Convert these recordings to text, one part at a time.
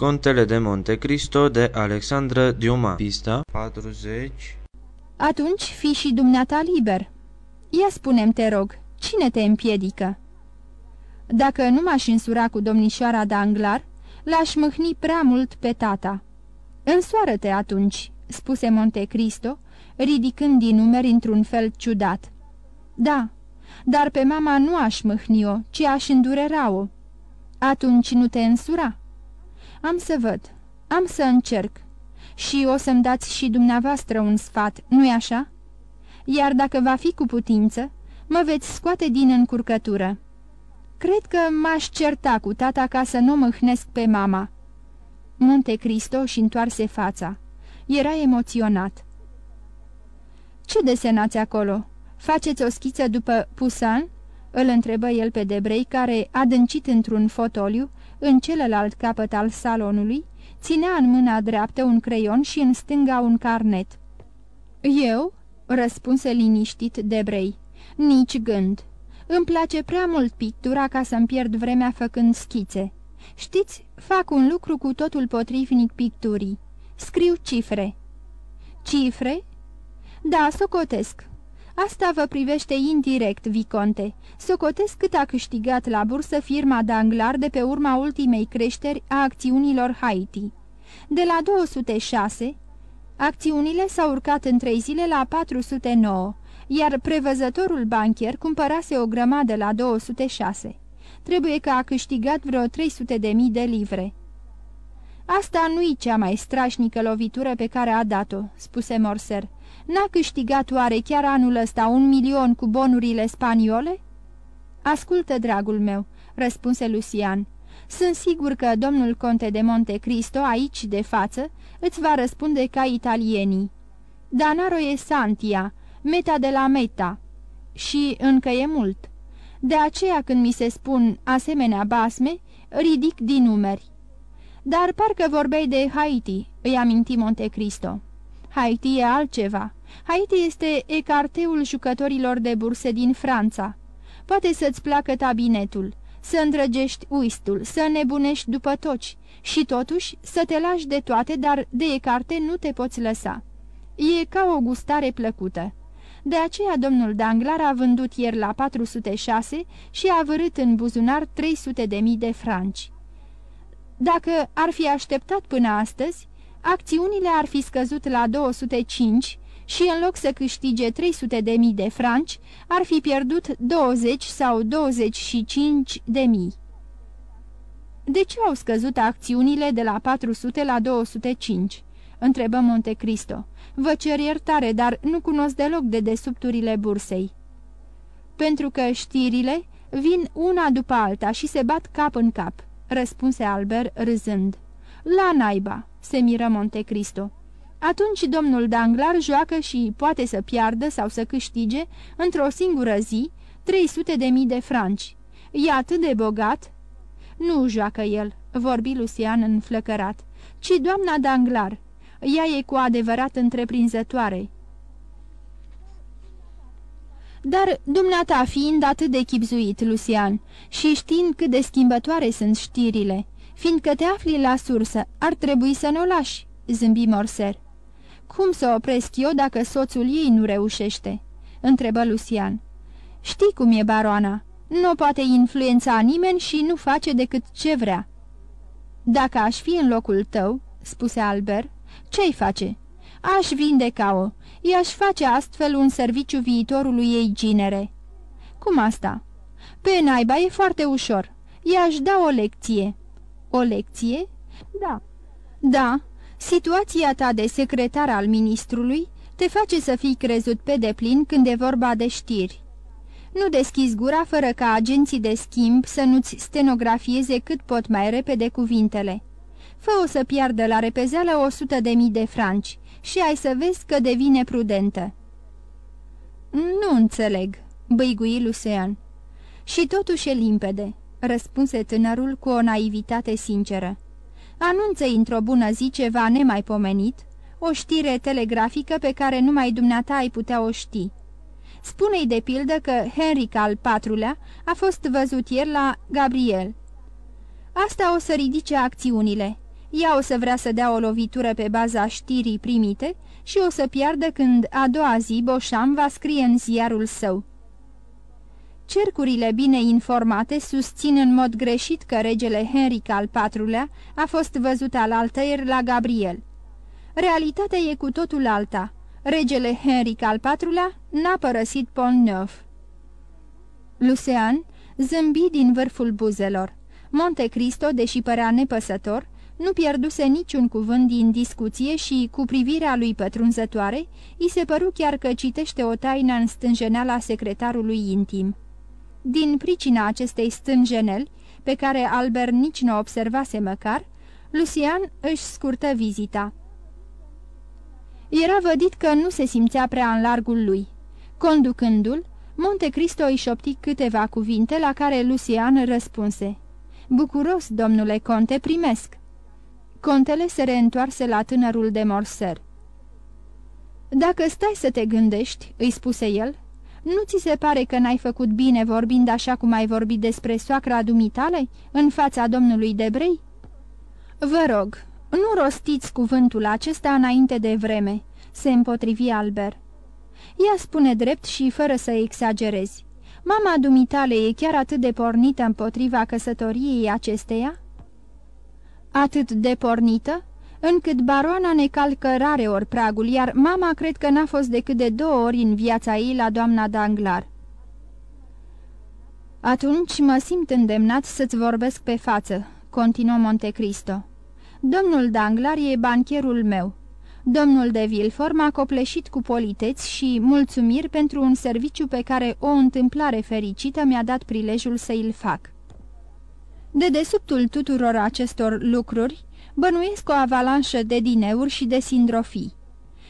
Contele de Monte Cristo de Alexandra Diuma Pista 40 Atunci fi și dumneata liber. Ia spunem te rog, cine te împiedică? Dacă nu m-aș însura cu domnișoara Danglar, l-aș mâhni prea mult pe tata. Însoară-te atunci, spuse Monte Cristo, ridicând din numeri într-un fel ciudat. Da, dar pe mama nu aș mâhni-o, ci aș îndurera-o. Atunci nu te însura? Am să văd, am să încerc. Și o să-mi dați și dumneavoastră un sfat, nu-i așa? Iar dacă va fi cu putință, mă veți scoate din încurcătură. Cred că m-aș certa cu tata ca să nu mâhnesc pe mama." Monte Cristo și întoarse fața. Era emoționat. Ce desenați acolo? Faceți o schiță după Pusan?" îl întrebă el pe Debrei, care, adâncit într-un fotoliu, în celălalt capăt al salonului, ținea în mâna dreaptă un creion și în stânga un carnet. Eu?" răspunse liniștit Debrei. Nici gând. Îmi place prea mult pictura ca să-mi pierd vremea făcând schițe. Știți, fac un lucru cu totul potrivnic picturii. Scriu cifre." Cifre?" Da, socotesc. Asta vă privește indirect, Viconte. Socotesc cât a câștigat la bursă firma Danglar de pe urma ultimei creșteri a acțiunilor Haiti. De la 206, acțiunile s-au urcat în trei zile la 409, iar prevăzătorul bancher cumpărase o grămadă la 206. Trebuie că a câștigat vreo 300 de mii de livre. Asta nu-i cea mai strașnică lovitură pe care a dat-o," spuse Morser. N-a câștigat oare chiar anul ăsta un milion cu bonurile spaniole?" Ascultă, dragul meu," răspunse Lucian. Sunt sigur că domnul conte de Monte Cristo, aici de față, îți va răspunde ca italienii. Danaro e Santia, meta de la meta. Și încă e mult. De aceea când mi se spun asemenea basme, ridic din numeri. Dar parcă vorbeai de Haiti, îi aminti Monte Cristo. Haiti e altceva. Haiti este ecarteul jucătorilor de burse din Franța. Poate să-ți placă tabinetul, să îndrăgești uistul, să nebunești după toci și totuși să te lași de toate, dar de ecarte nu te poți lăsa. E ca o gustare plăcută. De aceea domnul Danglar a vândut ieri la 406 și a vărât în buzunar 300 de mii de franci. Dacă ar fi așteptat până astăzi, acțiunile ar fi scăzut la 205 și în loc să câștige 300 de mii de franci, ar fi pierdut 20 sau 25 de mii. De ce au scăzut acțiunile de la 400 la 205? întrebă Monte Cristo. Vă cer iertare, dar nu cunosc deloc de desubturile bursei. Pentru că știrile vin una după alta și se bat cap în cap, răspunse Albert râzând. La naiba, se miră Monte Cristo. Atunci domnul Danglar joacă și poate să piardă sau să câștige, într-o singură zi, 300 de mii de franci. E atât de bogat?" Nu joacă el," vorbi Lucian înflăcărat, ci doamna Danglar. Ea e cu adevărat întreprinzătoare." Dar dumneata fiind atât de chipzuit, Lucian, și știind cât de schimbătoare sunt știrile, fiindcă te afli la sursă, ar trebui să nu o lași," zâmbi Morser. Cum să opresc eu dacă soțul ei nu reușește?" întrebă Lucian. Știi cum e baroana. Nu poate influența nimeni și nu face decât ce vrea." Dacă aș fi în locul tău," spuse Albert, ce-i face?" Aș vindeca-o. I-aș face astfel un serviciu viitorului ei ginere." Cum asta?" Pe naiba e foarte ușor. I-aș da o lecție." O lecție?" Da." Da, Situația ta de secretar al ministrului te face să fii crezut pe deplin când e vorba de știri. Nu deschizi gura fără ca agenții de schimb să nu-ți stenografieze cât pot mai repede cuvintele. Fă-o să piardă la repezeală o sută de mii de franci și ai să vezi că devine prudentă. Nu înțeleg, băigui Lucean. Și totuși e limpede, răspunse tânărul cu o naivitate sinceră anunță într-o bună zi ceva nemaipomenit, o știre telegrafică pe care numai dumneata ai putea o ști. Spune-i de pildă că Henric al IV-lea a fost văzut ieri la Gabriel. Asta o să ridice acțiunile, Ea o să vrea să dea o lovitură pe baza știrii primite și o să piardă când a doua zi Boșam va scrie în ziarul său. Cercurile bine informate susțin în mod greșit că regele Henric al IV-lea a fost văzut al altăieri la Gabriel. Realitatea e cu totul alta. Regele Henric al IV-lea n-a părăsit Pont-Neuf. Lucean zâmbi din vârful buzelor. Monte Cristo, deși părea nepăsător, nu pierduse niciun cuvânt din discuție și, cu privirea lui pătrunzătoare, îi se păru chiar că citește o taină în stânjeneala secretarului intim. Din pricina acestei stânjeneli, pe care Albert nici nu observase măcar, Lucian își scurtă vizita. Era vădit că nu se simțea prea în largul lui. Conducându-l, Monte Cristo îi șopti câteva cuvinte la care Lucian răspunse. Bucuros, domnule conte, primesc." Contele se reîntoarse la tânărul de morser. Dacă stai să te gândești," îi spuse el, nu ți se pare că n-ai făcut bine vorbind așa cum ai vorbit despre soacra dumitale în fața domnului Debrei?" Vă rog, nu rostiți cuvântul acesta înainte de vreme," se împotrivi Albert. Ea spune drept și fără să exagerezi. Mama dumitale e chiar atât de pornită împotriva căsătoriei acesteia?" Atât de pornită?" Încât baroana ne calcă rare ori pragul, iar mama cred că n-a fost decât de două ori în viața ei la doamna Danglar. Atunci mă simt îndemnat să-ți vorbesc pe față," continuă Montecristo. Domnul Danglar e bancherul meu. Domnul de Vilfor m-a copleșit cu politeți și mulțumiri pentru un serviciu pe care o întâmplare fericită mi-a dat prilejul să îl fac. De desubtul tuturor acestor lucruri, bănuiesc o avalanșă de dineuri și de sindrofii.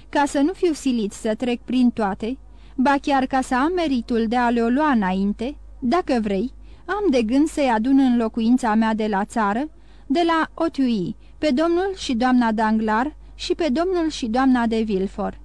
Ca să nu fiu silit să trec prin toate, ba chiar ca să am meritul de a le lua înainte, dacă vrei, am de gând să-i adun în locuința mea de la țară, de la Otiui, pe domnul și doamna Danglar și pe domnul și doamna de Vilfor.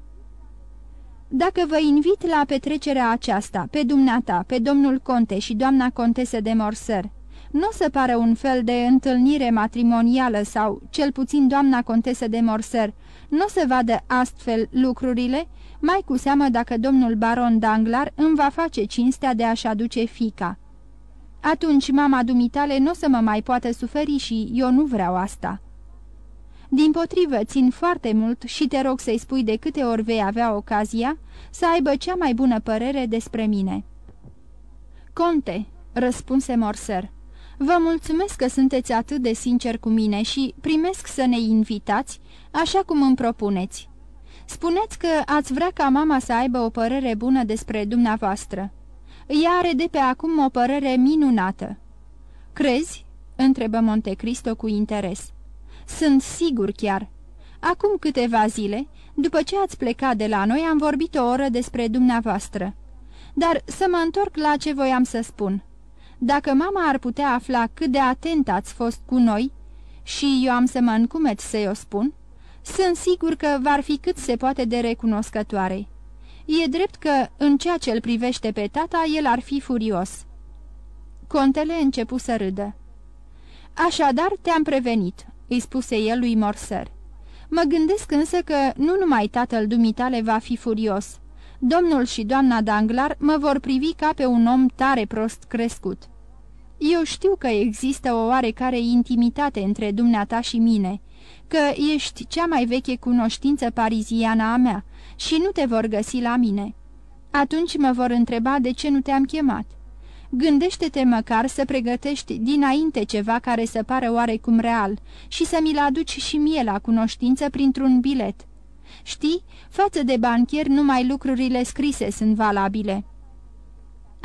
Dacă vă invit la petrecerea aceasta, pe dumneata, pe domnul conte și doamna contesă de Morser, nu o să pară un fel de întâlnire matrimonială sau, cel puțin doamna contesă de Morser, nu o să vadă astfel lucrurile, mai cu seamă dacă domnul baron Danglar îmi va face cinstea de a-și aduce fica. Atunci mama dumitale nu o să mă mai poată suferi și eu nu vreau asta. Din potrivă, țin foarte mult și te rog să-i spui de câte ori vei avea ocazia să aibă cea mai bună părere despre mine." Conte," răspunse Morser, Vă mulțumesc că sunteți atât de sincer cu mine și primesc să ne invitați, așa cum îmi propuneți. Spuneți că ați vrea ca mama să aibă o părere bună despre dumneavoastră. Ea are de pe acum o părere minunată. Crezi?" întrebă Montecristo cu interes. Sunt sigur chiar. Acum câteva zile, după ce ați plecat de la noi, am vorbit o oră despre dumneavoastră. Dar să mă întorc la ce voiam să spun. Dacă mama ar putea afla cât de atent ați fost cu noi, și eu am să mă încumet să-i o spun, sunt sigur că v-ar fi cât se poate de recunoscătoare. E drept că, în ceea ce îl privește pe tata, el ar fi furios." Contele începu să râdă. Așadar te-am prevenit," îi spuse el lui Morser. Mă gândesc însă că nu numai tatăl dumitale va fi furios, domnul și doamna Danglar mă vor privi ca pe un om tare prost crescut. Eu știu că există o oarecare intimitate între dumneata și mine, că ești cea mai veche cunoștință pariziană a mea și nu te vor găsi la mine. Atunci mă vor întreba de ce nu te-am chemat. Gândește-te măcar să pregătești dinainte ceva care să pară oarecum real și să mi-l aduci și mie la cunoștință printr-un bilet. Știi, față de banchier numai lucrurile scrise sunt valabile."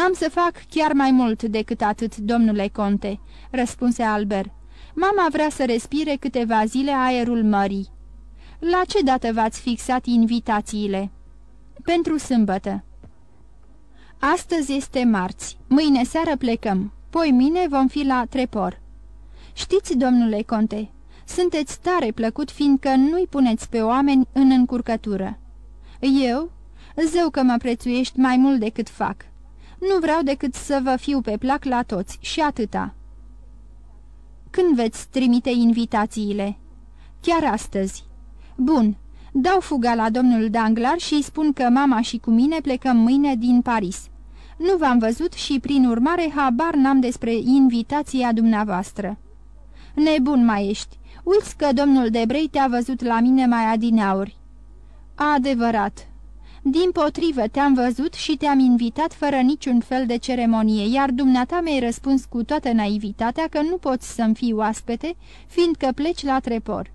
Am să fac chiar mai mult decât atât, domnule conte," răspunse Albert. Mama vrea să respire câteva zile aerul mării." La ce dată v-ați fixat invitațiile?" Pentru sâmbătă." Astăzi este marți, mâine seară plecăm, poi mine vom fi la Trepor." Știți, domnule conte, sunteți tare plăcut fiindcă nu-i puneți pe oameni în încurcătură. Eu? Zeu că mă prețuiești mai mult decât fac. Nu vreau decât să vă fiu pe plac la toți și atâta." Când veți trimite invitațiile?" Chiar astăzi. Bun, dau fuga la domnul Danglar și îi spun că mama și cu mine plecăm mâine din Paris. Nu v-am văzut și, prin urmare, habar n-am despre invitația dumneavoastră. Nebun mai ești. Uiți că domnul Debrei te-a văzut la mine mai adineauri. Adevărat. Din potrivă te-am văzut și te-am invitat fără niciun fel de ceremonie, iar dumneata mi-ai răspuns cu toată naivitatea că nu poți să-mi fii oaspete, fiindcă pleci la trepor.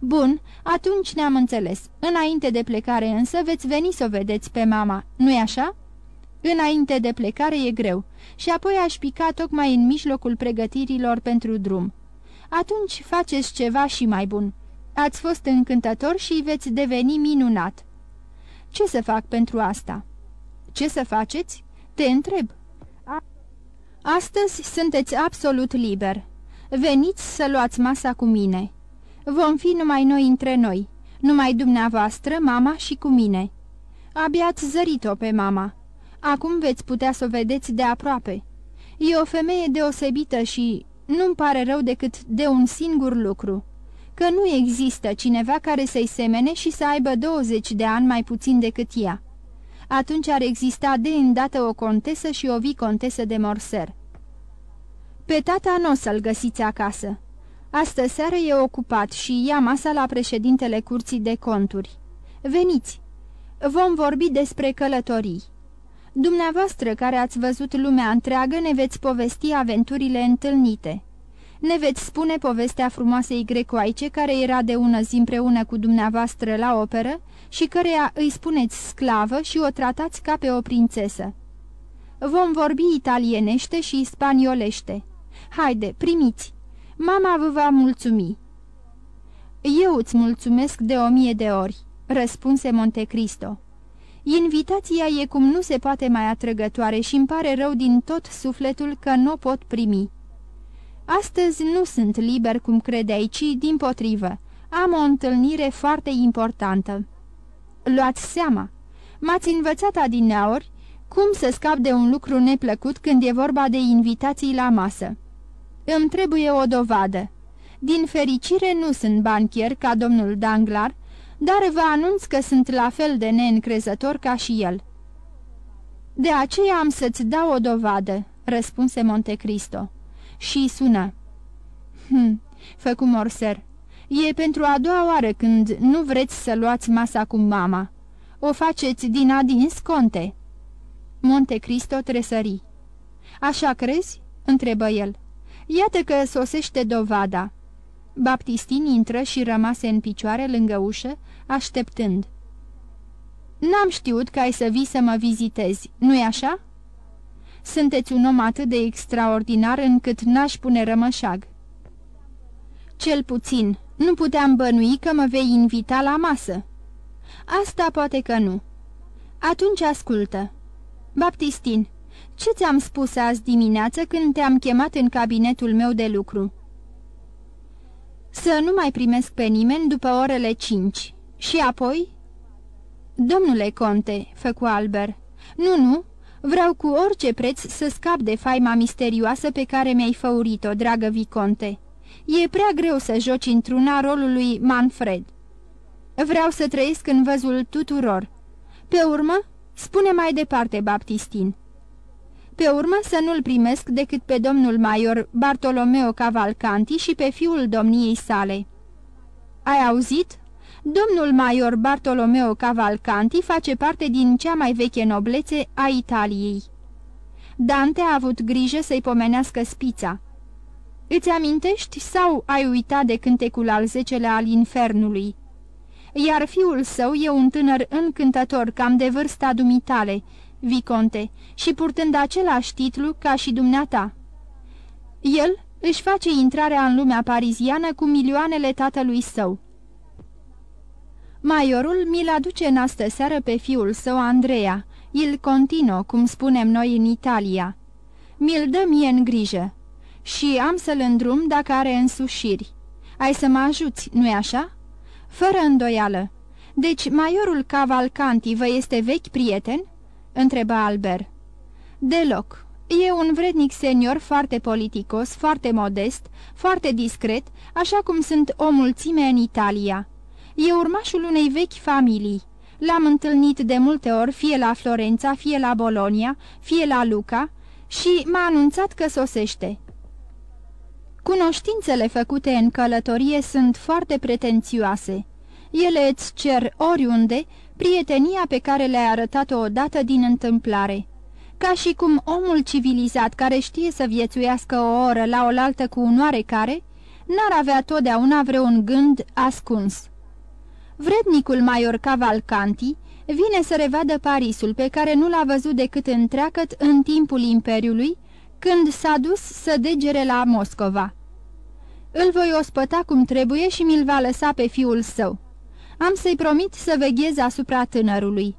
Bun, atunci ne-am înțeles. Înainte de plecare însă veți veni să o vedeți pe mama, nu-i așa?" Înainte de plecare e greu și apoi aș pica tocmai în mijlocul pregătirilor pentru drum. Atunci faceți ceva și mai bun. Ați fost încântător și veți deveni minunat. Ce să fac pentru asta? Ce să faceți? Te întreb. Astăzi sunteți absolut liber. Veniți să luați masa cu mine. Vom fi numai noi între noi, numai dumneavoastră, mama și cu mine. Abia ați zărit-o pe mama. Acum veți putea să o vedeți de aproape. E o femeie deosebită și nu-mi pare rău decât de un singur lucru, că nu există cineva care să-i semene și să aibă 20 de ani mai puțin decât ea. Atunci ar exista de îndată o contesă și o vicontesă de Morser. Pe tata nu o să-l găsiți acasă. Astă seară e ocupat și ia masa la președintele curții de conturi. Veniți! Vom vorbi despre călătorii. Dumneavoastră care ați văzut lumea întreagă ne veți povesti aventurile întâlnite. Ne veți spune povestea frumoasei grecoaice care era de ună zi împreună cu dumneavoastră la operă și căreia îi spuneți sclavă și o tratați ca pe o prințesă. Vom vorbi italienește și spaniolește. Haide, primiți! Mama vă va mulțumi." Eu îți mulțumesc de o mie de ori," răspunse Montecristo. Invitația e cum nu se poate mai atrăgătoare și îmi pare rău din tot sufletul că nu pot primi. Astăzi nu sunt liber cum credeai, ci din potrivă. Am o întâlnire foarte importantă. Luați seama, m-ați învățat adineauri cum să scap de un lucru neplăcut când e vorba de invitații la masă. Îmi trebuie o dovadă. Din fericire nu sunt banchier ca domnul Danglar, dar vă anunț că sunt la fel de neîncrezător ca și el." De aceea am să-ți dau o dovadă," răspunse Montecristo. Și sună. Hm, făcu Morser. E pentru a doua oară când nu vreți să luați masa cu mama. O faceți din adins, conte." Montecristo tresări. Așa crezi?" întrebă el. Iată că sosește dovada." Baptistin intră și rămase în picioare lângă ușă, așteptând. N-am știut că ai să vii să mă vizitezi, nu-i așa?" Sunteți un om atât de extraordinar încât n-aș pune rămășag." Cel puțin, nu puteam bănui că mă vei invita la masă." Asta poate că nu." Atunci ascultă." Baptistin, ce ți-am spus azi dimineață când te-am chemat în cabinetul meu de lucru?" Să nu mai primesc pe nimeni după orele cinci. Și apoi?" Domnule conte," făcu Albert, nu, nu, vreau cu orice preț să scap de faima misterioasă pe care mi-ai făurit-o, dragă viconte. E prea greu să joci într-una rolul lui Manfred. Vreau să trăiesc în văzul tuturor. Pe urmă, spune mai departe, Baptistin. Pe urmă să nu-l primesc decât pe domnul major Bartolomeo Cavalcanti și pe fiul domniei sale. Ai auzit? Domnul major Bartolomeo Cavalcanti face parte din cea mai veche noblețe a Italiei. Dante a avut grijă să-i pomenească spița. Îți amintești sau ai uitat de cântecul al zecelea al infernului? Iar fiul său e un tânăr încântător, cam de vârsta dumitale, viconte, și purtând același titlu ca și dumneata. El își face intrarea în lumea pariziană cu milioanele tatălui său. Maiorul mi-l aduce în astă seară pe fiul său Andreea, il continuă, cum spunem noi în Italia. Mi-l dă mie în grijă și am să-l îndrum dacă are însușiri. Ai să mă ajuți, nu-i așa? Fără îndoială. Deci, maiorul Cavalcanti vă este vechi prieten?" întreba Albert. Deloc. E un vrednic senior foarte politicos, foarte modest, foarte discret, așa cum sunt o mulțime în Italia. E urmașul unei vechi familii. L-am întâlnit de multe ori, fie la Florența, fie la Bolonia, fie la Luca, și m-a anunțat că sosește. Cunoștințele făcute în călătorie sunt foarte pretențioase. Ele îți cer oriunde prietenia pe care le-ai arătat-o odată din întâmplare. Ca și cum omul civilizat care știe să viețuiască o oră la oaltă cu un oarecare, n-ar avea totdeauna vreun gând ascuns. Vrednicul Maior Cavalcanti vine să revadă Parisul, pe care nu l-a văzut decât întreagăt în timpul Imperiului, când s-a dus să degere la Moscova. Îl voi ospăta cum trebuie și mi-l va lăsa pe fiul său. Am să-i promit să veghez asupra tânărului,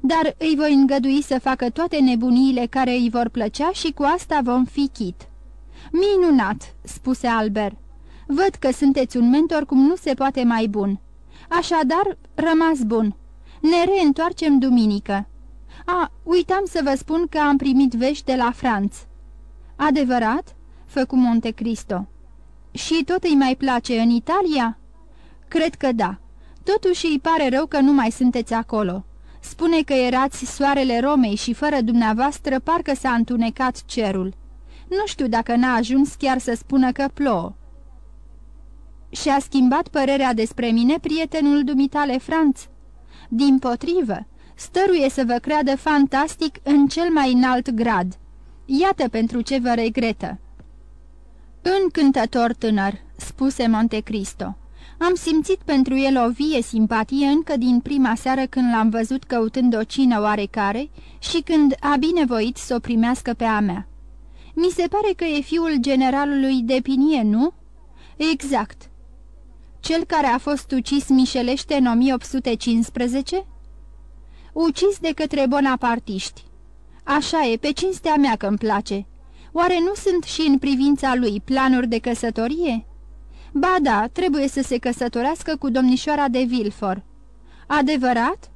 dar îi voi îngădui să facă toate nebuniile care îi vor plăcea și cu asta vom fi chit. Minunat!" spuse Albert. Văd că sunteți un mentor cum nu se poate mai bun. Așadar, rămas bun. Ne reîntoarcem duminică. A, uitam să vă spun că am primit vești de la Franț. Adevărat? Făcu Monte Cristo. Și tot îi mai place în Italia? Cred că da. Totuși îi pare rău că nu mai sunteți acolo. Spune că erați soarele Romei și fără dumneavoastră parcă s-a întunecat cerul. Nu știu dacă n-a ajuns chiar să spună că plouă. Și-a schimbat părerea despre mine prietenul dumitale Franț. Din potrivă, stăruie să vă creadă fantastic în cel mai înalt grad. Iată pentru ce vă regretă. Încântător tânăr, spuse Monte Cristo. Am simțit pentru el o vie simpatie încă din prima seară când l-am văzut căutând o cină oarecare și când a binevoit să o primească pe a mea. Mi se pare că e fiul generalului de Pinie, nu? Exact. Cel care a fost ucis mișelește în 1815? Ucis de către bonapartiști. Așa e, pe cinstea mea că-mi place. Oare nu sunt și în privința lui planuri de căsătorie?" Ba da, trebuie să se căsătorească cu domnișoara de Vilfor. Adevărat?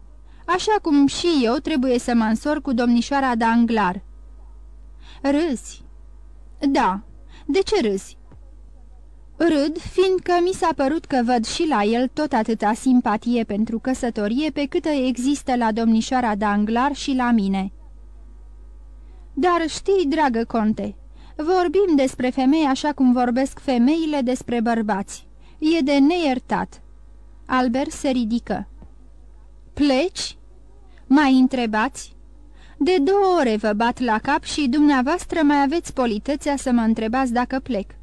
Așa cum și eu trebuie să mă însor cu domnișoara de Anglar. Râzi? Da. De ce râzi? Râd, fiindcă mi s-a părut că văd și la el tot atâta simpatie pentru căsătorie pe câtă există la domnișoara de Anglar și la mine. Dar știi, dragă conte, Vorbim despre femei așa cum vorbesc femeile despre bărbați. E de neiertat. Albert se ridică. Pleci? Mai întrebați? De două ore vă bat la cap și dumneavoastră mai aveți politețea să mă întrebați dacă plec.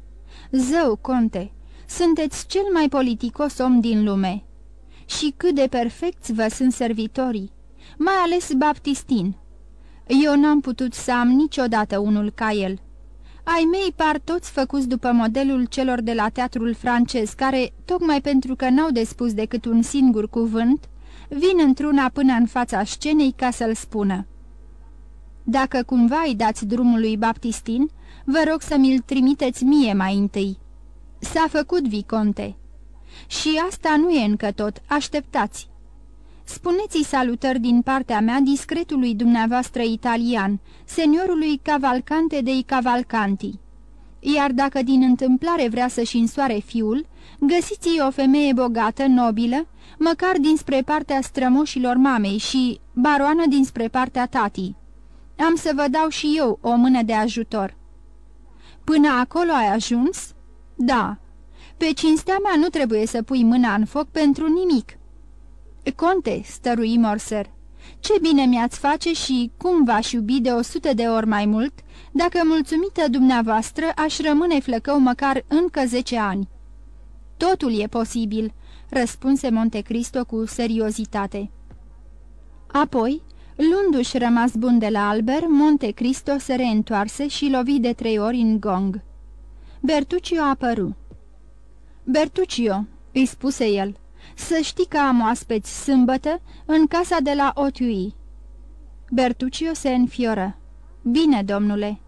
Zău, conte, sunteți cel mai politicos om din lume. Și cât de perfecți vă sunt servitorii, mai ales Baptistin. Eu n-am putut să am niciodată unul ca el. Ai mei par toți făcuți după modelul celor de la teatrul francez, care, tocmai pentru că n-au de spus decât un singur cuvânt, vin într-una până în fața scenei ca să-l spună. Dacă cumva îi dați drumul lui Baptistin, vă rog să mi-l trimiteți mie mai întâi. S-a făcut, Viconte. Și asta nu e încă tot, așteptați. Spuneți-i salutări din partea mea discretului dumneavoastră italian, seniorului Cavalcante dei Cavalcanti. Iar dacă din întâmplare vrea să-și însoare fiul, găsiți-i o femeie bogată, nobilă, măcar dinspre partea strămoșilor mamei și baroană dinspre partea tatii. Am să vă dau și eu o mână de ajutor. Până acolo ai ajuns? Da. Pe cinstea mea nu trebuie să pui mâna în foc pentru nimic. Conte, stărui Morser, ce bine mi-ați face și cum v-aș iubi de o sută de ori mai mult, dacă mulțumită dumneavoastră aș rămâne flăcău măcar încă zece ani. Totul e posibil, răspunse Montecristo cu seriozitate. Apoi, luându-și rămas bun de la Albert, Montecristo se reîntoarse și lovi de trei ori în gong. Bertuccio apăru. Bertuccio, îi spuse el, să știi că am oaspeți sâmbătă în casa de la Otiui." Bertuccio se înfioră. Bine, domnule."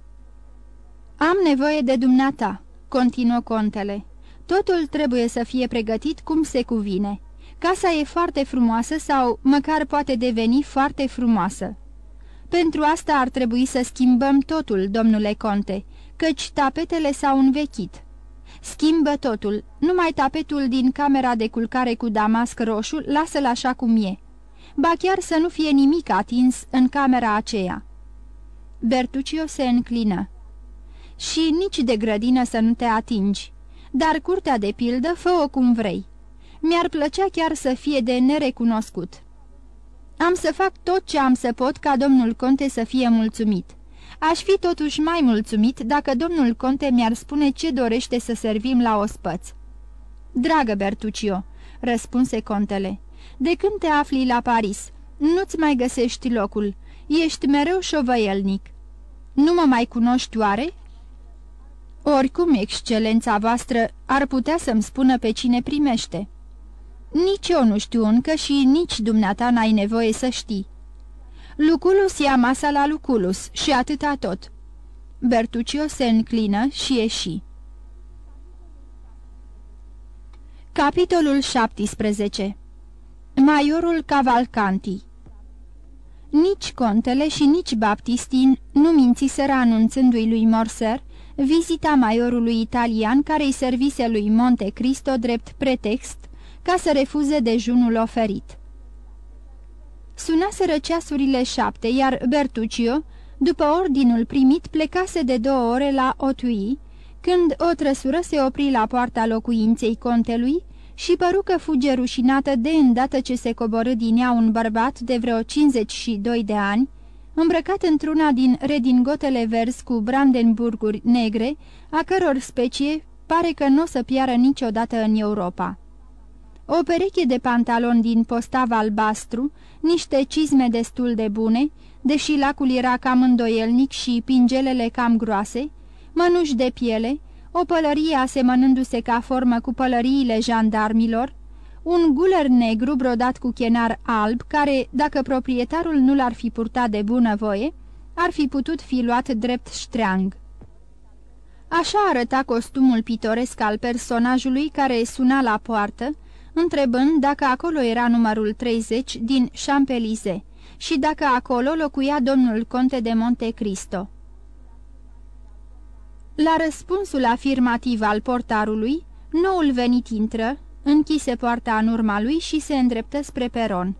Am nevoie de dumneata," continuă contele. Totul trebuie să fie pregătit cum se cuvine. Casa e foarte frumoasă sau măcar poate deveni foarte frumoasă. Pentru asta ar trebui să schimbăm totul, domnule conte, căci tapetele s-au învechit." Schimbă totul, numai tapetul din camera de culcare cu damasc roșu, lasă-l așa cum e. Ba chiar să nu fie nimic atins în camera aceea." Bertuccio se înclină. Și nici de grădină să nu te atingi, dar curtea de pildă fă-o cum vrei. Mi-ar plăcea chiar să fie de nerecunoscut." Am să fac tot ce am să pot ca domnul conte să fie mulțumit. Aș fi totuși mai mulțumit dacă domnul conte mi-ar spune ce dorește să servim la ospăț. Dragă Bertuccio, răspunse contele, de când te afli la Paris, nu-ți mai găsești locul, ești mereu șovăielnic. Nu mă mai cunoști oare? Oricum, excelența voastră ar putea să-mi spună pe cine primește. Nici eu nu știu încă și nici dumneata n-ai nevoie să știi. Luculus ia masa la Luculus și atâta tot. Bertuccio se înclină și ieși. Capitolul 17 Maiorul Cavalcanti Nici contele și nici Baptistin nu mințiseră anunțându-i lui Morser vizita maiorului italian care îi servise lui Monte Cristo drept pretext ca să refuze dejunul oferit. Sunaseră ceasurile șapte, iar Bertuccio, după ordinul primit, plecase de două ore la Otui, când o trăsură se opri la poarta locuinței contelui și păru că fuge rușinată de îndată ce se coborâ din ea un bărbat de vreo 52 de ani, îmbrăcat într-una din redingotele verzi cu brandenburguri negre, a căror specie pare că nu o să piară niciodată în Europa. O pereche de pantaloni din postav albastru, niște cizme destul de bune, deși lacul era cam îndoielnic și pingelele cam groase, mănuși de piele, o pălărie asemănându-se ca formă cu pălăriile jandarmilor, un guler negru brodat cu chenar alb, care, dacă proprietarul nu l-ar fi purtat de bunăvoie, ar fi putut fi luat drept ștreang. Așa arăta costumul pitoresc al personajului care suna la poartă, întrebând dacă acolo era numărul 30 din Champelize și dacă acolo locuia domnul conte de Monte Cristo. La răspunsul afirmativ al portarului, noul venit intră, închise poarta în urma lui și se îndreptă spre peron.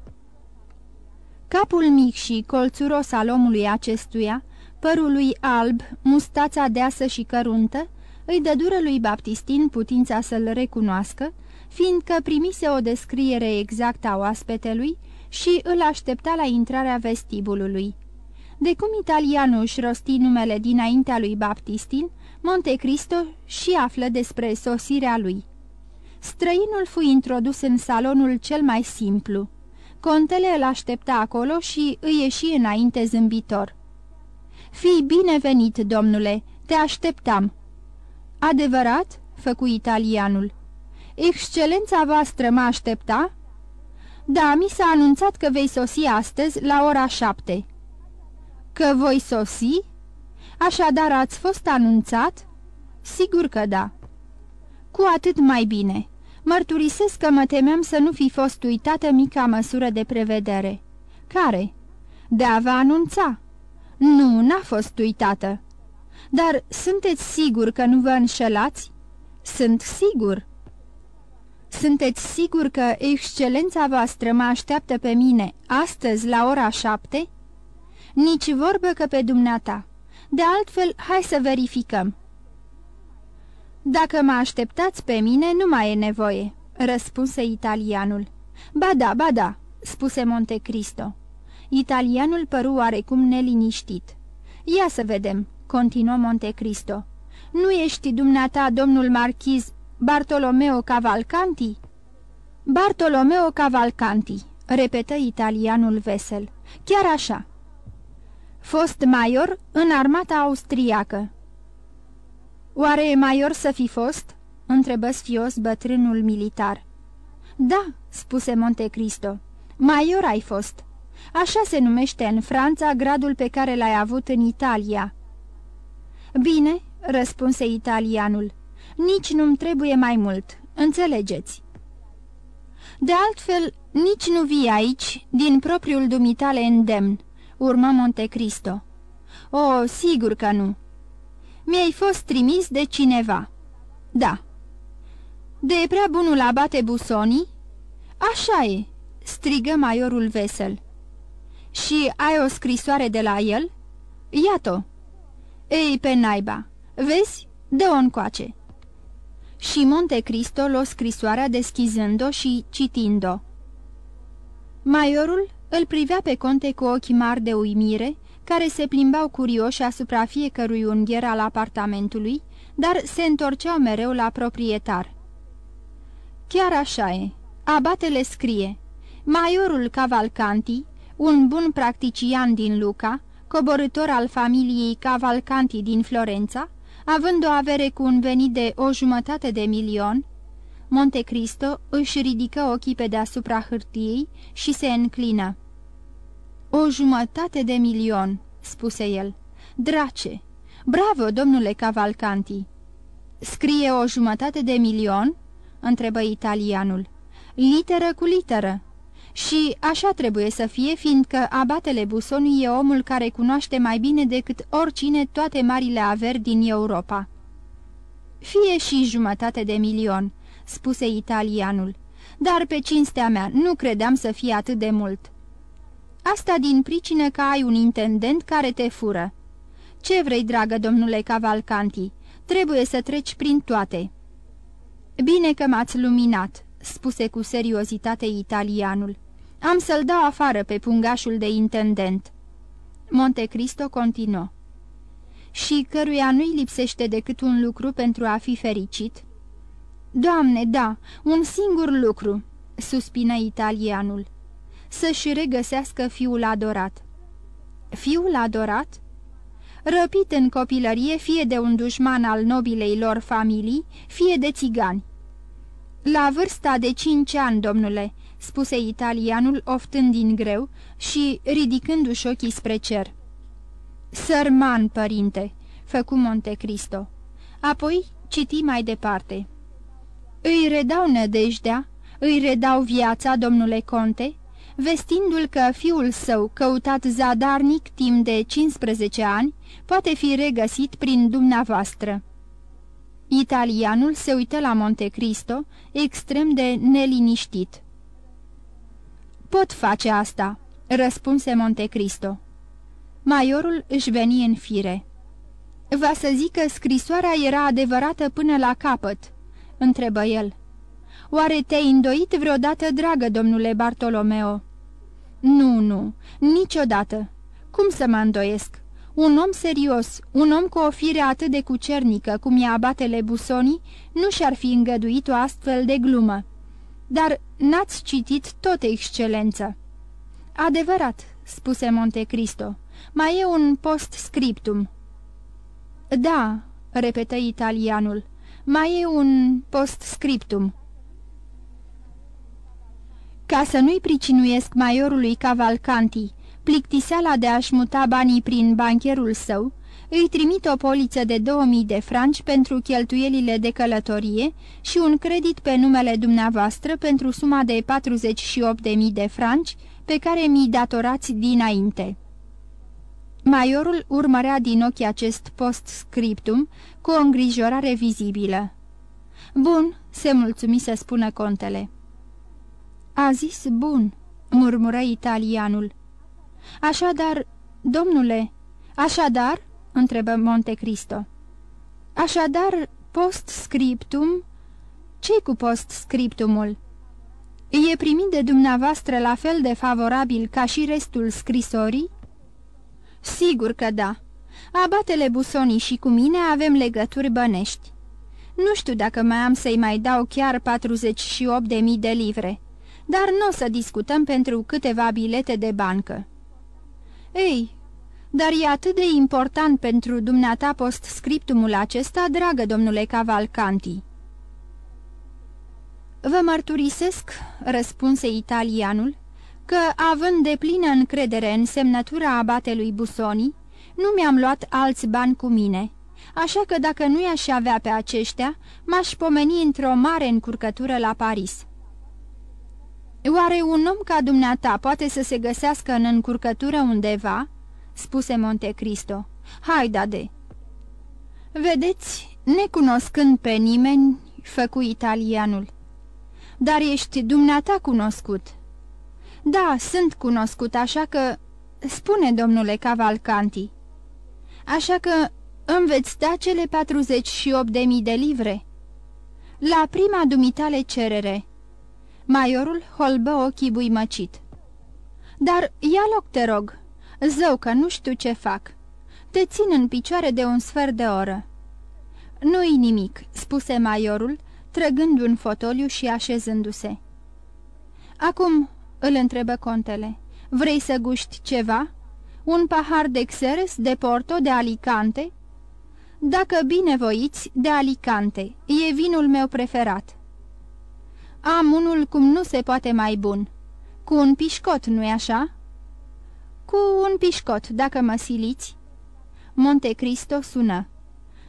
Capul mic și colțuros al omului acestuia, părul lui alb, mustața deasă și căruntă, îi dădură lui Baptistin putința să-l recunoască, fiindcă primise o descriere exactă a oaspetelui și îl aștepta la intrarea vestibulului. De cum italianul își rosti numele dinaintea lui Baptistin, Monte Cristo și află despre sosirea lui. Străinul fu introdus în salonul cel mai simplu. Contele îl aștepta acolo și îi ieși înainte zâmbitor. Fii binevenit, domnule, te așteptam." Adevărat?" făcu italianul. Excelența voastră mă aștepta?" Da, mi s-a anunțat că vei sosi astăzi la ora șapte." Că voi sosi?" Așadar ați fost anunțat?" Sigur că da." Cu atât mai bine. Mărturisesc că mă temeam să nu fi fost uitată mica măsură de prevedere." Care?" De a vă anunța." Nu, n-a fost uitată." Dar sunteți sigur că nu vă înșelați?" Sunt sigur." Sunteți sigur că excelența voastră mă așteaptă pe mine astăzi la ora șapte?" Nici vorbă că pe dumneata. De altfel, hai să verificăm." Dacă mă așteptați pe mine, nu mai e nevoie," răspunse italianul. Ba da, ba da," spuse Monte Cristo. Italianul păru oarecum neliniștit. Ia să vedem," continuă Monte Cristo. Nu ești dumneata, domnul marchiz Bartolomeo Cavalcanti?" Bartolomeo Cavalcanti," repetă italianul vesel. Chiar așa." Fost major în armata austriacă." Oare e major să fi fost?" întrebă sfios bătrânul militar. Da," spuse Monte Cristo. Major ai fost. Așa se numește în Franța gradul pe care l-ai avut în Italia." Bine," răspunse italianul. Nici nu-mi trebuie mai mult, înțelegeți." De altfel, nici nu vii aici din propriul dumitale îndemn, urmă Montecristo. O, sigur că nu. Mi-ai fost trimis de cineva. Da. De prea bunul abate Busoni? Așa e, strigă maiorul vesel. Și ai o scrisoare de la el? Iată. Ei, pe naiba, vezi? Dă-o încoace. Și Monte Cristo l-o scrisoarea deschizând-o și citind-o. Maiorul îl privea pe conte cu ochi mari de uimire, care se plimbau curioși asupra fiecărui ungher al apartamentului, dar se întorceau mereu la proprietar. Chiar așa e. Abatele scrie. Maiorul Cavalcanti, un bun practician din Luca, coborător al familiei Cavalcanti din Florența, având o avere cu un venit de o jumătate de milion, Montecristo își ridică ochii pe deasupra hârtiei și se înclină. O jumătate de milion," spuse el. Drace! Bravo, domnule Cavalcanti!" Scrie o jumătate de milion?" întrebă italianul. Literă cu literă." Și așa trebuie să fie, fiindcă abatele Busoni e omul care cunoaște mai bine decât oricine toate marile averi din Europa." Fie și jumătate de milion," spuse italianul, dar pe cinstea mea nu credeam să fie atât de mult." Asta din pricină că ai un intendent care te fură." Ce vrei, dragă domnule Cavalcanti? Trebuie să treci prin toate." Bine că m-ați luminat," spuse cu seriozitate italianul. Am să-l dau afară pe pungașul de intendent." Montecristo continuă. Și căruia nu-i lipsește decât un lucru pentru a fi fericit?" Doamne, da, un singur lucru," suspină italianul. Să-și regăsească fiul adorat." Fiul adorat?" Răpit în copilărie fie de un dușman al nobilei lor familii, fie de țigani. La vârsta de cinci ani, domnule," spuse italianul oftând din greu și ridicându-și ochii spre cer. Sărman, părinte," făcu Montecristo. Apoi citi mai departe. Îi redau nădejdea, îi redau viața, domnule conte, vestindu-l că fiul său, căutat zadarnic timp de 15 ani, poate fi regăsit prin dumneavoastră. Italianul se uită la Montecristo, extrem de neliniștit. Pot face asta," răspunse Montecristo. Maiorul își veni în fire. Va să zic că scrisoarea era adevărată până la capăt?" întrebă el. Oare te-ai îndoit vreodată, dragă domnule Bartolomeo?" Nu, nu, niciodată. Cum să mă îndoiesc? Un om serios, un om cu o fire atât de cucernică cum e abatele Busoni, nu și-ar fi îngăduit o astfel de glumă. Dar n-ați citit tot excelență." Adevărat," spuse Montecristo, mai e un post-scriptum." Da," repetă italianul, mai e un post-scriptum." Ca să nu-i pricinuiesc maiorului Cavalcanti plictiseala de a-și muta banii prin bancherul său, îi trimit o poliță de 2000 de franci pentru cheltuielile de călătorie și un credit pe numele dumneavoastră pentru suma de 48.000 de franci pe care mi-i datorați dinainte. Maiorul urmărea din ochi acest post-scriptum cu o îngrijorare vizibilă. Bun," se mulțumi să spună contele. A zis bun," murmură italianul. Așadar, domnule, așadar?" întrebă Montecristo. Așadar, post-scriptum? ce cu post-scriptumul?" E primit de dumneavoastră la fel de favorabil ca și restul scrisorii?" Sigur că da. Abatele Busoni și cu mine avem legături bănești. Nu știu dacă mai am să-i mai dau chiar 48.000 de livre, dar nu o să discutăm pentru câteva bilete de bancă. Ei, dar e atât de important pentru dumneata postscriptumul acesta, dragă domnule Cavalcanti." Vă mărturisesc," răspunse italianul, că, având de plină încredere în semnătura abatelui Busoni, nu mi-am luat alți bani cu mine, așa că dacă nu i-aș avea pe aceștia, m-aș pomeni într-o mare încurcătură la Paris." Oare un om ca dumneata poate să se găsească în încurcătură undeva?" spuse Monte Cristo. Hai, dade!" Vedeți, necunoscând pe nimeni, făcu italianul. Dar ești dumneata cunoscut." Da, sunt cunoscut, așa că... Spune, domnule Cavalcanti." Așa că îmi veți da cele 48.000 de livre?" La prima dumitale cerere." Maiorul holbă ochii buimăcit. Dar ia loc, te rog. Zău că nu știu ce fac. Te țin în picioare de un sfert de oră." Nu-i nimic," spuse maiorul, trăgând un fotoliu și așezându-se. Acum," îl întrebă contele, vrei să guști ceva? Un pahar de Xeres, de Porto, de Alicante?" Dacă binevoiți, de Alicante, e vinul meu preferat." Am unul cum nu se poate mai bun. Cu un pișcot, nu-i așa?" Cu un pișcot, dacă mă siliți." Monte Cristo sună.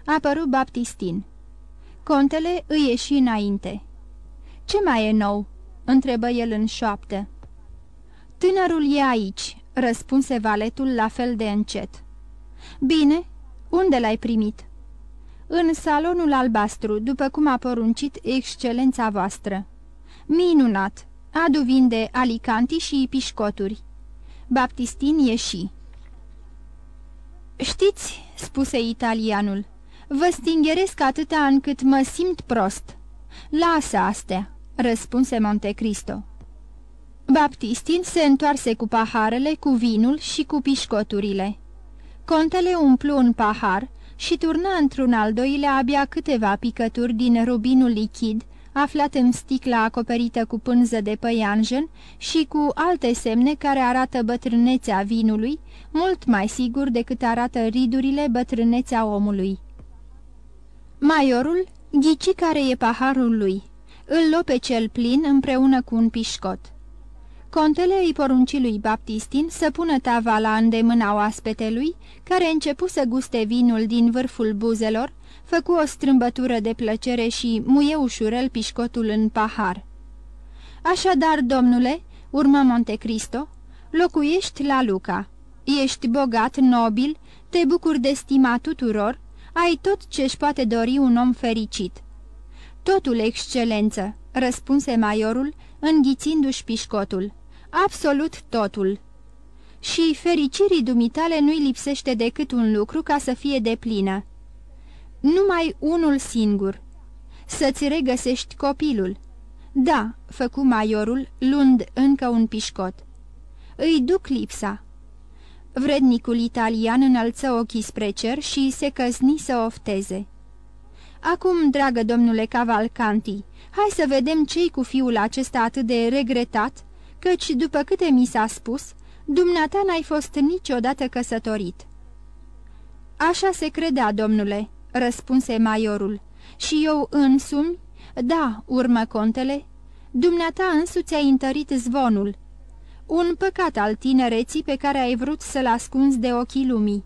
Apăru Baptistin. Contele îi ieși înainte. Ce mai e nou?" întrebă el în șoaptă. Tânărul e aici," răspunse valetul la fel de încet. Bine, unde l-ai primit?" În salonul albastru, după cum a poruncit excelența voastră." Minunat! Adu vin de alicanti și pișcoturi." Baptistin ieși. Știți," spuse italianul, vă stingeresc atâta încât mă simt prost." Lasă astea," răspunse Montecristo. Baptistin se întoarse cu paharele, cu vinul și cu pișcoturile. Contele umplu un pahar și turnă într-un al doilea abia câteva picături din rubinul lichid, aflat în sticla acoperită cu pânză de păianjen și cu alte semne care arată bătrânețea vinului, mult mai sigur decât arată ridurile bătrânețea omului. Maiorul ghici care e paharul lui. Îl lope cel plin împreună cu un pișcot. Contele îi porunci lui Baptistin să pună tava la îndemâna oaspetelui, care începu să guste vinul din vârful buzelor, făcu o strâmbătură de plăcere și muie ușurel pișcotul în pahar. Așadar, domnule, urmă Montecristo, locuiești la Luca. Ești bogat, nobil, te bucuri de stima tuturor, ai tot ce-și poate dori un om fericit." Totul, excelență," răspunse maiorul, înghițindu-și pișcotul. Absolut totul." Și fericirii dumitale nu-i lipsește decât un lucru ca să fie de plină. Numai unul singur. Să-ți regăsești copilul." Da," făcu maiorul, luând încă un pișcot. Îi duc lipsa." Vrednicul italian înălță ochii spre cer și se căzni să ofteze. Acum, dragă domnule Cavalcanti, hai să vedem ce-i cu fiul acesta atât de regretat, căci, după câte mi s-a spus, dumneata n-ai fost niciodată căsătorit." Așa se credea, domnule," răspunse maiorul, și eu însumi, da, urmă contele, dumneata însuți ai întărit zvonul. Un păcat al tinereții pe care ai vrut să-l ascunzi de ochii lumii."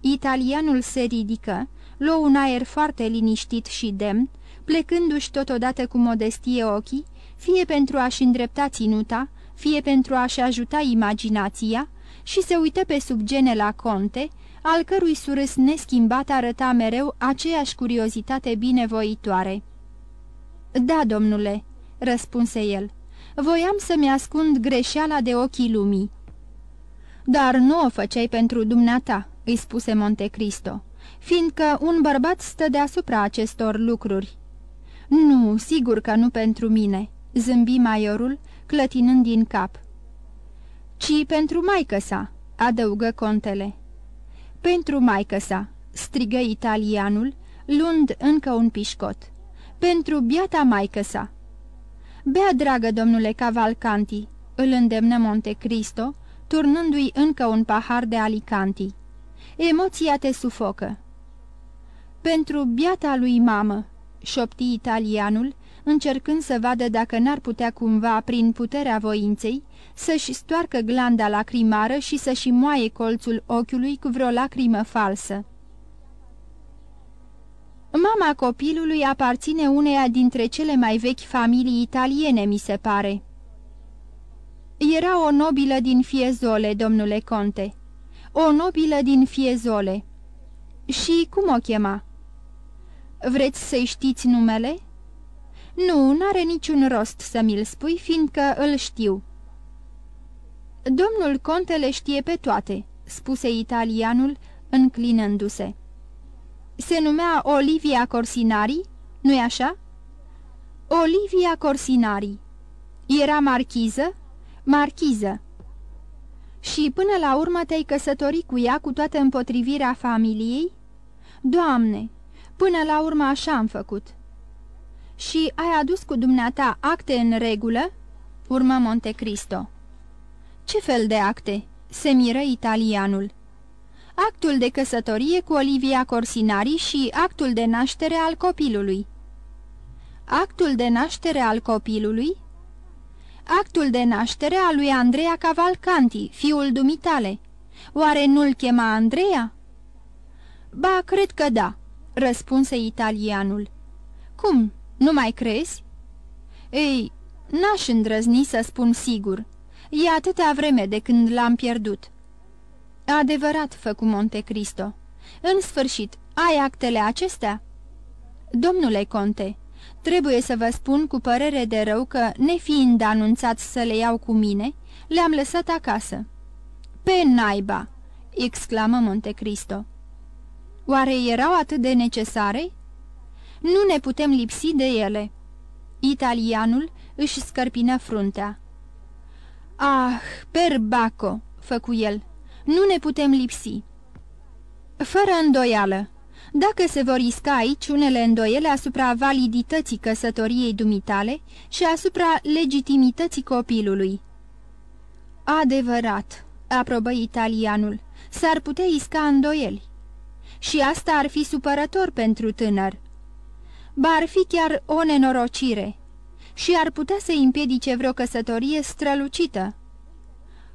Italianul se ridică, luă un aer foarte liniștit și demn, plecându-și totodată cu modestie ochii, fie pentru a-și îndrepta ținuta, fie pentru a-și ajuta imaginația, și se uită pe sub gene la conte, al cărui surâs neschimbat arăta mereu aceeași curiozitate binevoitoare. Da, domnule," răspunse el, voiam să-mi ascund greșeala de ochii lumii." Dar nu o făceai pentru dumneata," îi spuse Montecristo, fiindcă un bărbat stă deasupra acestor lucruri." Nu, sigur că nu pentru mine," zâmbi maiorul, clătinând din cap. Ci pentru maică sa," adăugă contele. Pentru maică sa," strigă italianul, luând încă un pișcot. Pentru biata maică sa." Bea, dragă domnule Cavalcanti," îl îndemnă Monte Cristo, turnându-i încă un pahar de alicanti. Emoția te sufocă." Pentru biata lui mamă," șopti italianul, încercând să vadă dacă n-ar putea cumva, prin puterea voinței, să-și stoarcă glanda lacrimară și să-și moaie colțul ochiului cu vreo lacrimă falsă. Mama copilului aparține uneia dintre cele mai vechi familii italiene, mi se pare," Era o nobilă din Fiezole, domnule conte. O nobilă din Fiezole. Și cum o chema?" Vreți să-i știți numele?" Nu, n-are niciun rost să mi-l spui, fiindcă îl știu." Domnul conte le știe pe toate," spuse italianul, înclinându-se. Se numea Olivia Corsinari, nu-i așa?" Olivia Corsinari. Era marchiză?" Marchiză." Și până la urmă te-ai căsătorit cu ea cu toată împotrivirea familiei?" Doamne, până la urmă așa am făcut." Și ai adus cu dumneata acte în regulă?" urmă Monte Cristo. Ce fel de acte?" se miră italianul. Actul de căsătorie cu Olivia Corsinari și actul de naștere al copilului. Actul de naștere al copilului? Actul de naștere al lui Andrea Cavalcanti, fiul dumitale. Oare nu-l chema Andrea? Ba, cred că da, răspunse italianul. Cum, nu mai crezi? Ei, n-aș îndrăzni să spun sigur. E atâta vreme de când l-am pierdut. Adevărat, făcu Monte Cristo. În sfârșit, ai actele acestea? Domnule conte, trebuie să vă spun cu părere de rău că, nefiind anunțat să le iau cu mine, le-am lăsat acasă. Pe naiba!" exclamă Monte Cristo. Oare erau atât de necesare? Nu ne putem lipsi de ele." Italianul își scărpină fruntea. Ah, perbaco!" făcu el. Nu ne putem lipsi." Fără îndoială. Dacă se vor isca aici unele îndoiele asupra validității căsătoriei dumitale și asupra legitimității copilului." Adevărat," aprobă italianul, s-ar putea isca îndoieli. Și asta ar fi supărător pentru tânăr. Ba ar fi chiar o nenorocire și ar putea să împiedice vreo căsătorie strălucită.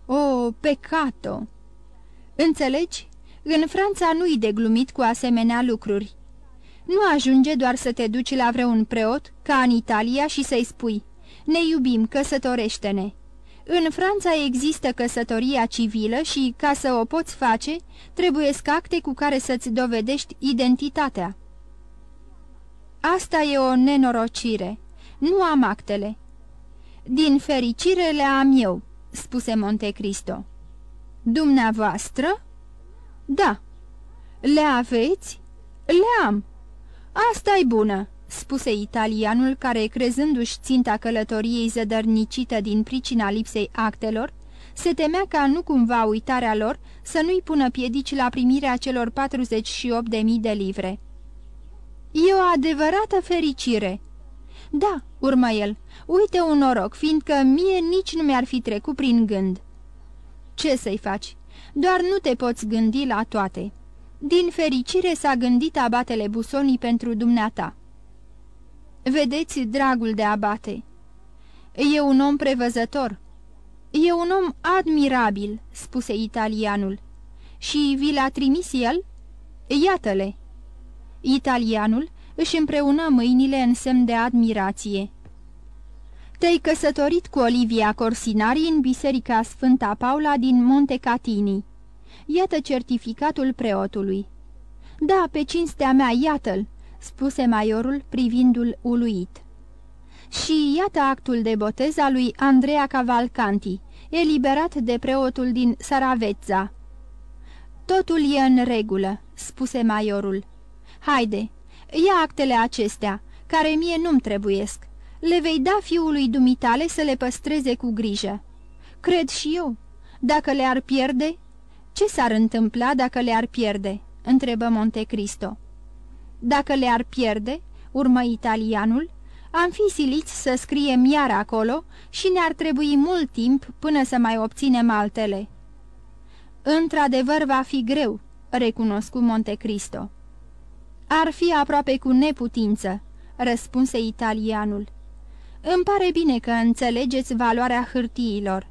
O, pecato! Înțelegi? În Franța nu-i de glumit cu asemenea lucruri. Nu ajunge doar să te duci la vreun preot, ca în Italia, și să-i spui, ne iubim, căsătorește-ne. În Franța există căsătoria civilă și, ca să o poți face, trebuie acte cu care să-ți dovedești identitatea. Asta e o nenorocire. Nu am actele. Din fericire le am eu, spuse Monte Cristo. Dumneavoastră? Da. Le aveți? Le am. asta e bună, spuse italianul care, crezându-și ținta călătoriei zădărnicită din pricina lipsei actelor, se temea ca nu cumva uitarea lor să nu-i pună piedici la primirea celor 48.000 de livre. E o adevărată fericire." Da," urmă el, uite un noroc, fiindcă mie nici nu mi-ar fi trecut prin gând." Ce să-i faci? Doar nu te poți gândi la toate. Din fericire s-a gândit abatele Busonii pentru dumneata." Vedeți, dragul de abate, e un om prevăzător." E un om admirabil," spuse italianul. Și vi l-a trimis el?" Iată-le." Italianul își împreună mâinile în semn de admirație. Te-ai căsătorit cu Olivia Corsinari în Biserica Sfânta Paula din Monte Catini. Iată certificatul preotului. Da, pe cinstea mea, iată-l, spuse maiorul privindul uluit. Și iată actul de botez al lui Andrea Cavalcanti, eliberat de preotul din Saravezza. Totul e în regulă, spuse maiorul. Haide, ia actele acestea, care mie nu-mi trebuiesc. Le vei da fiului dumitale să le păstreze cu grijă. Cred și eu. Dacă le-ar pierde... Ce s-ar întâmpla dacă le-ar pierde?" întrebă Monte Cristo. Dacă le-ar pierde, urmă italianul, am fi siliți să scriem iar acolo și ne-ar trebui mult timp până să mai obținem altele." Într-adevăr va fi greu," recunoscu Monte Cristo. Ar fi aproape cu neputință," răspunse italianul. Îmi pare bine că înțelegeți valoarea hârtiilor.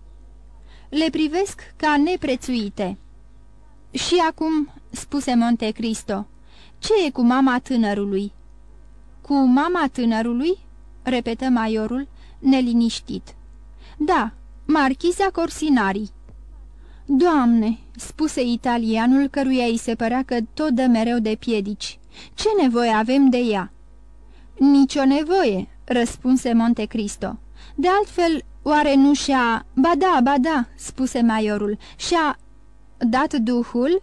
Le privesc ca neprețuite." Și acum," spuse Monte Cristo, ce e cu mama tânărului?" Cu mama tânărului?" repetă maiorul, neliniștit. Da, Marchiza Corsinari Doamne, spuse italianul căruia îi se părea că tot dă mereu de piedici, ce nevoie avem de ea? Nicio nevoie, răspunse Monte Cristo. De altfel, oare nu și-a... Ba da, ba da, spuse maiorul, și-a... Dat duhul?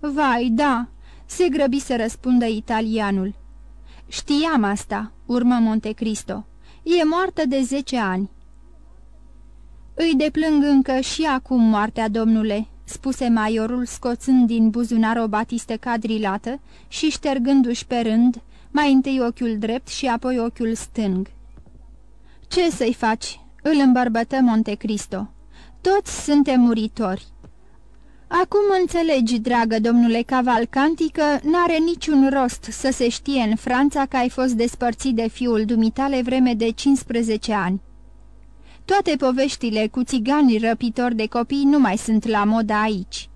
Vai, da, se grăbi să răspundă italianul. Știam asta, urmă Monte Cristo. E moartă de zece ani. Îi deplâng încă și acum moartea, domnule," spuse maiorul, scoțând din buzunar o batistă cadrilată și ștergându-și pe rând, mai întâi ochiul drept și apoi ochiul stâng. Ce să-i faci?" îl îmbărbătă Montecristo. Toți suntem muritori." Acum înțelegi, dragă domnule Cavalcanti, că n-are niciun rost să se știe în Franța că ai fost despărțit de fiul dumitale vreme de 15 ani. Toate poveștile cu țigani răpitori de copii nu mai sunt la modă aici.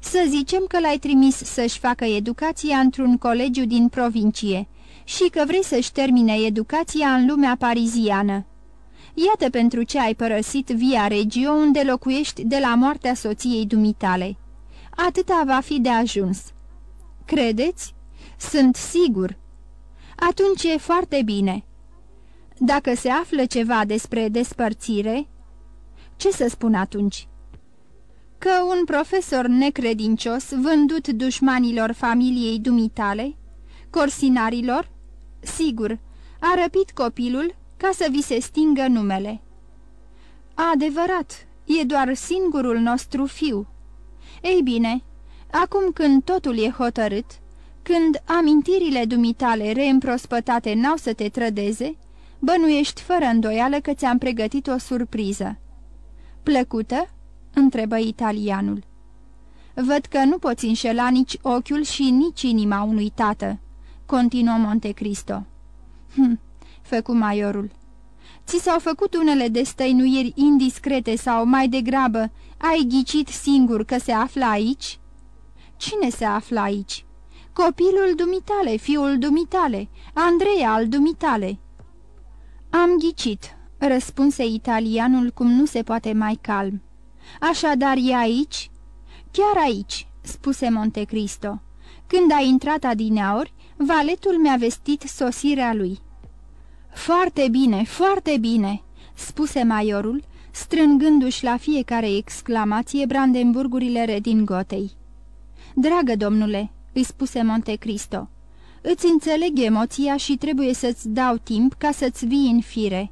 Să zicem că l-ai trimis să-și facă educația într-un colegiu din provincie și că vrei să-și termine educația în lumea pariziană. Iată pentru ce ai părăsit Via Regio unde locuiești de la moartea soției dumitale. Atâta va fi de ajuns. Credeți? Sunt sigur. Atunci e foarte bine. Dacă se află ceva despre despărțire, ce să spun atunci? Că un profesor necredincios, vândut dușmanilor familiei dumitale, corsinarilor, sigur, a răpit copilul ca să vi se stingă numele. Adevărat, e doar singurul nostru fiu. Ei bine, acum când totul e hotărât, când amintirile dumitale reîmprospătate n-au să te trădeze, Bănuiești fără îndoială că ți-am pregătit o surpriză." Plăcută?" întrebă italianul. Văd că nu poți înșela nici ochiul și nici inima unui tată," continuă Montecristo. Hm, făcu maiorul. Ți s-au făcut unele destăinuiri indiscrete sau, mai degrabă, ai ghicit singur că se află aici?" Cine se află aici?" Copilul dumitale, fiul dumitale, Andreea al dumitale." Am ghicit," răspunse italianul cum nu se poate mai calm. Așadar e aici?" Chiar aici," spuse Montecristo. Când a intrat adineauri, valetul mi-a vestit sosirea lui." Foarte bine, foarte bine," spuse maiorul, strângându-și la fiecare exclamație brandemburgurile redingotei. Dragă domnule," îi spuse Montecristo, Îți înțeleg emoția și trebuie să-ți dau timp ca să-ți vii în fire.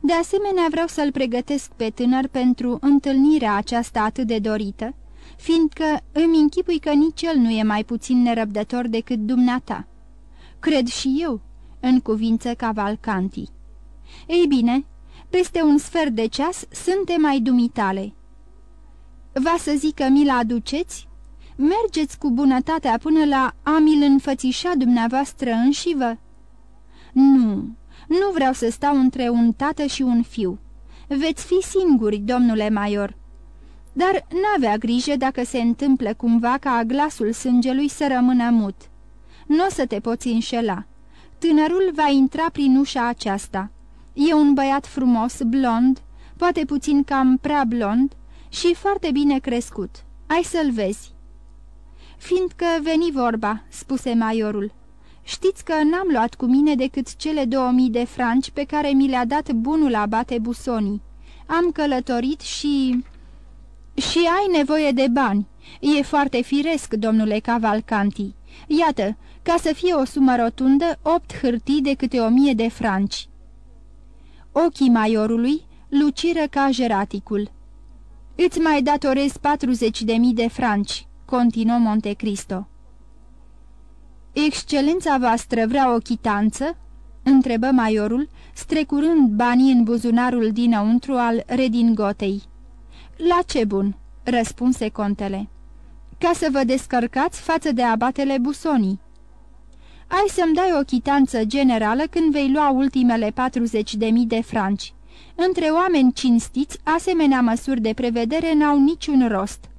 De asemenea, vreau să-l pregătesc pe tânăr pentru întâlnirea aceasta atât de dorită, fiindcă îmi închipui că nici el nu e mai puțin nerăbdător decât dumneata. Cred și eu, în cuvință Cavalcanti. Ei bine, peste un sfert de ceas suntem mai dumitale. Va să zic că mi-l aduceți? mergeți cu bunătatea până la a mi-l înfățișa dumneavoastră înșivă? Nu, nu vreau să stau între un tată și un fiu. Veți fi singuri, domnule Maior. Dar n-avea grijă dacă se întâmplă cumva ca glasul sângelui să rămână mut. Nu o să te poți înșela. Tânărul va intra prin ușa aceasta. E un băiat frumos, blond, poate puțin cam prea blond și foarte bine crescut. Ai să-l vezi fiindcă veni vorba," spuse maiorul. Știți că n-am luat cu mine decât cele două mii de franci pe care mi le-a dat bunul abate Busoni. Am călătorit și... Și ai nevoie de bani. E foarte firesc, domnule Cavalcanti. Iată, ca să fie o sumă rotundă, opt hârtii de câte o mie de franci." Ochii maiorului luciră ca jeraticul. Îți mai datorez patruzeci de mii de franci." continuă Montecristo. Excelența voastră vrea o chitanță?" întrebă maiorul, strecurând banii în buzunarul dinăuntru al redingotei. La ce bun?" răspunse contele. Ca să vă descărcați față de abatele Busonii." Ai să-mi dai o chitanță generală când vei lua ultimele 40.000 de mii de franci. Între oameni cinstiți, asemenea măsuri de prevedere n-au niciun rost."